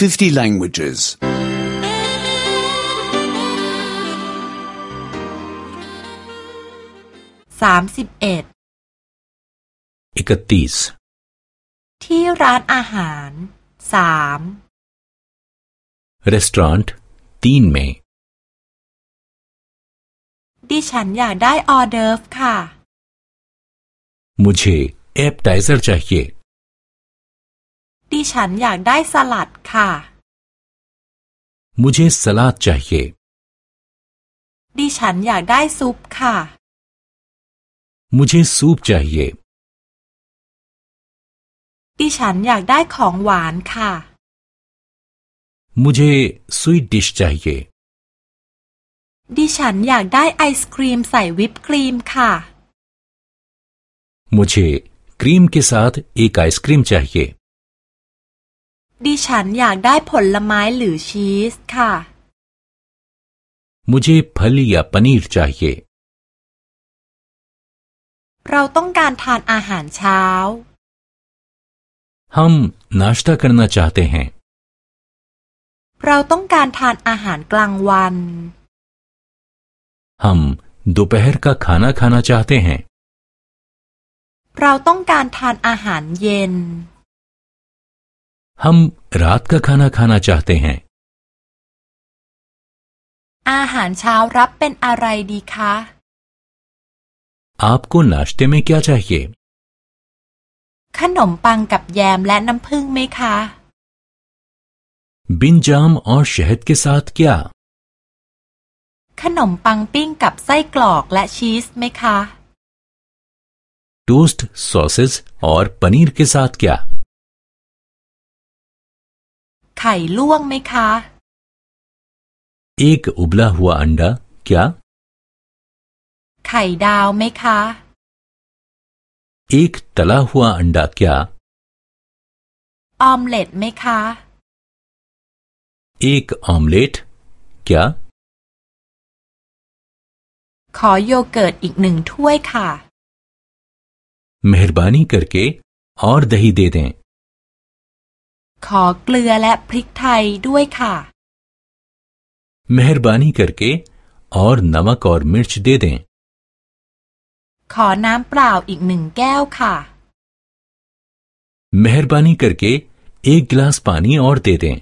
50 languages. สามสิบเอ็ด इकतीस ที่ร้านอาหารสาม रेस्टोरेंट तीन में ดิฉันอยากได้ออเดิร์ฟค่ะ मुझे एपटाइजर चाहिए ดิฉันอยากได้สลัดค่ะ मुझे सलाद चाहिए ดิฉันอยากได้ซุปค่ะ मुझे सूप चाहिए ดิฉันอยากได้ของหวานค่ะ मुझे स्वीट डिश चाहिए ดิฉันอยากได้ไอศครีมใส่วิปครีมค่ะ मुझे क्रीम के साथ एक आइसक्रीम चाहिए ดิฉันอยากได้ผลไม้หรือชีสค่ะ मुझे फल या पनीर चाहिए เราต้องการทานอาหารเช้า हम नाश्ता करना चाहते हैं เราต้องการทานอาหารกลางวัน हम दोपहर का खाना खाना चाहते हैं เราต้องการทานอาหารเย็น हम रात का खाना खाना चाहते हैं อาหารเช้ารับเป็นอะไรดีคะ आपको नाश्ते में क्या चाहिए ขนมปังกับแยมและน้ำผึ้งไหมคะ बिन जाम और शहद के साथ क्या ขนมปังปิ้งกับไส้กรอกและชีสไหมคะ टोस्ट सॉसेज और पनीर के साथ क्या ไข่ลวกไหมคะ एक उबला हुआ अंडा क्या ไข่ดาวไหมคะ एक तला हुआ अंडा क्या ออมเล็ตไหมคะ एक ऑमलेट क्या ขอโยเกิร์ตอีกหนึ่งถ้วยค่ะ मेहरबानी करके और दही दे दें ขอเกลือและพริกไทยด้วยค่ะ मेहरबानी करके और नमक और मिर्च दे दें ขอน้ำเปล่าอีกหนึ่งแก้วค่ะ मेहरबानी करके एक गिलास पानी और दे दें